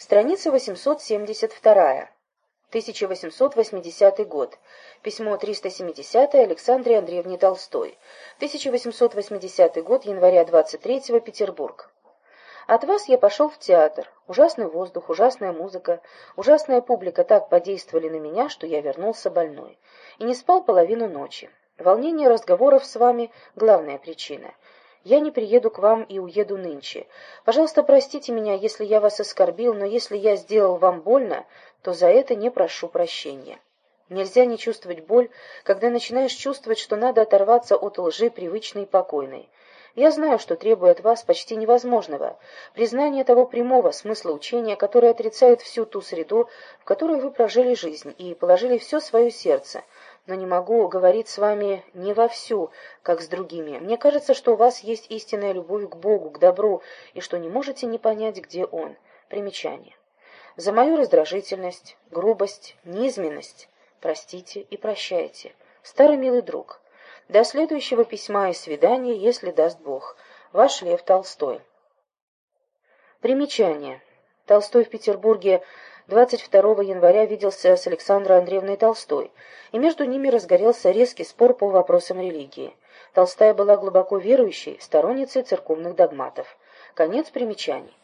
Страница 872. 1880 год. Письмо 370 Александре Андреевне Толстой. 1880 год, января 23 Петербург. От вас я пошел в театр. Ужасный воздух, ужасная музыка, ужасная публика так подействовали на меня, что я вернулся больной. И не спал половину ночи. Волнение разговоров с вами — главная причина. Я не приеду к вам и уеду нынче. Пожалуйста, простите меня, если я вас оскорбил, но если я сделал вам больно, то за это не прошу прощения. Нельзя не чувствовать боль, когда начинаешь чувствовать, что надо оторваться от лжи привычной и покойной. Я знаю, что требует от вас почти невозможного, признания того прямого смысла учения, которое отрицает всю ту среду, в которой вы прожили жизнь и положили все свое сердце, но не могу говорить с вами не вовсю, как с другими. Мне кажется, что у вас есть истинная любовь к Богу, к добру, и что не можете не понять, где Он. Примечание. За мою раздражительность, грубость, низменность простите и прощайте. Старый милый друг. До следующего письма и свидания, если даст Бог. Ваш Лев Толстой. Примечание. Толстой в Петербурге 22 января виделся с Александрой Андреевной Толстой, и между ними разгорелся резкий спор по вопросам религии. Толстая была глубоко верующей, сторонницей церковных догматов. Конец примечаний.